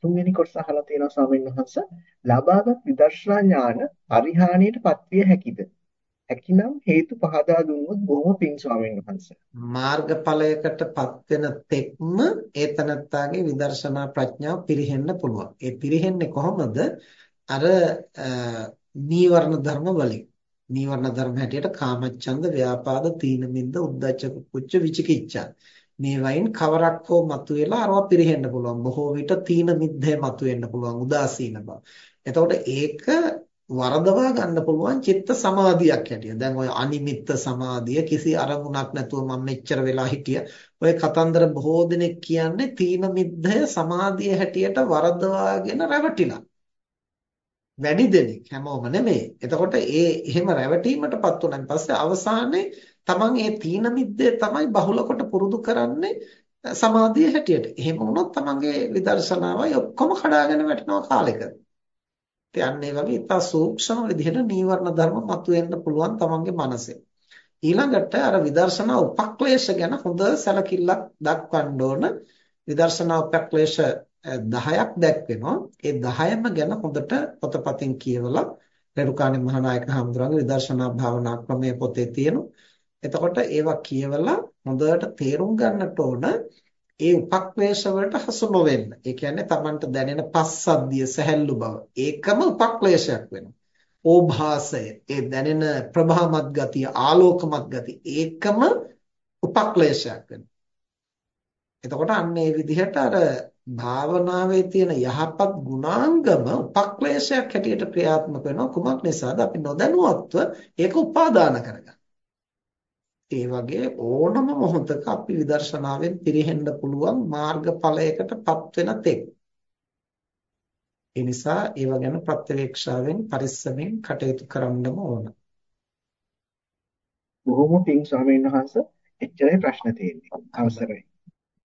තුන්වෙනි කොටස අහලා තියෙනවා ස්වාමීන් වහන්සේ. ලබාගත් විදර්ශනා ඥාන පරිහානියට පත්විය හැකිද? හැකිනම් හේතු පහදා දුන්නොත් බොහොම පිං ස්වාමීන් වහන්සේ. මාර්ගඵලයකටපත් වෙන තෙක්ම ඒතනත්තාගේ විදර්ශනා ප්‍රඥාව පිරෙහෙන්න පුළුවන්. ඒ පිරෙහෙන්නේ කොහොමද? අර නීවරණ ධර්ම වලින්. නීවරණ ධර්ම හැටියට කාමච්ඡන්ද, ව්‍යාපාද, තීන මිද්ද, උද්ධච්ච, කුච්ච, විචිකිච්ඡා. මේ වයින් කවරක් හෝ මතුවෙලා අරවා පිරෙහෙන්න පුළුවන්. බොහෝ විට තීන මිද්දේ මතුවෙන්න පුළුවන්. උදාසීන බව. එතකොට ඒක වරදවා ගන්න පුළුවන් චිත්ත සමාධියක් හැටියට. දැන් ඔය අනිමිත්ත සමාධිය කිසි අරමුණක් නැතුව මම මෙච්චර වෙලා හිටිය. ඔය කතන්දර බොහෝ දෙනෙක් කියන්නේ තීන මිද්දය සමාධිය හැටියට වරදවාගෙන රැවටිලා. වැඩි දෙනෙක් හැමෝම නෙමෙයි. එතකොට ඒ එහෙම රැවටීමටපත් උනන් පස්සේ අවසානයේ තමන් ඒ තීන මිද්දේ තමයි බහුල කොට පුරුදු කරන්නේ සමාධිය හැටියට. එහෙම වුණොත් තමන්ගේ විදර්ශනාවයි ඔක්කොම කඩාගෙන වැටෙනවා කාලෙක. ඉතින් ඒ වගේ ඉතා සූක්ෂම විදිහට නීවරණ ධර්ම මතුවෙන්න පුළුවන් තමන්ගේ මනසේ. ඊළඟට අර විදර්ශනා උපක්ලේශ ගැන හොඳ සැලකිල්ලක් දක්වන්න ඕන. විදර්ශනා උපක්ලේශ 10ක් දැක්වෙනවා. ඒ 10ම ගැන හොඳට පොතපතින් කියවලා රේරුකාණේ මහානායක හඳුරන්නේ විදර්ශනා භාවනා ක්‍රමයේ පොතේ තියෙනවා. එතකොට ඒවා කියවලා හොඳට තේරුම් ගන්නට ඕන ඒ උපක්ලේශ වලට හසු නොවෙන්න. ඒ කියන්නේ Tamanට දැනෙන පස්සද්ධිය සැහැල්ලු බව. ඒකම උපක්ලේශයක් වෙනවා. ඕභාසය, ඒ දැනෙන ප්‍රභාමත් ගතිය, ආලෝකමත් ගතිය, ඒකම උපක්ලේශයක් වෙනවා. එතකොට අන්න ඒ විදිහට අර භාවනාවේ තියෙන යහපත් ගුණාංගම උපක්ලේශයක් හැටියට ක්‍රියාත්මක වෙනවා. කුමක් නිසාද? අපි නොදැනුවත්ව ඒක උපාදාන කරගන්න. ඒ වගේ ඕනම මොහොතක අපි විදර්ශනාවෙන් පිරෙහෙන්න පුළුවන් මාර්ගඵලයකටපත් වෙන තෙක්. ඒ නිසා ඒව ගැන ප්‍රත්‍යවේක්ෂාවෙන් පරිස්සමෙන් කටයුතු කරන්නම ඕන. බොහොම පිං ස්වාමීන් වහන්සේ එච්චරයි ප්‍රශ්න තියෙන්නේ. අවසරයි.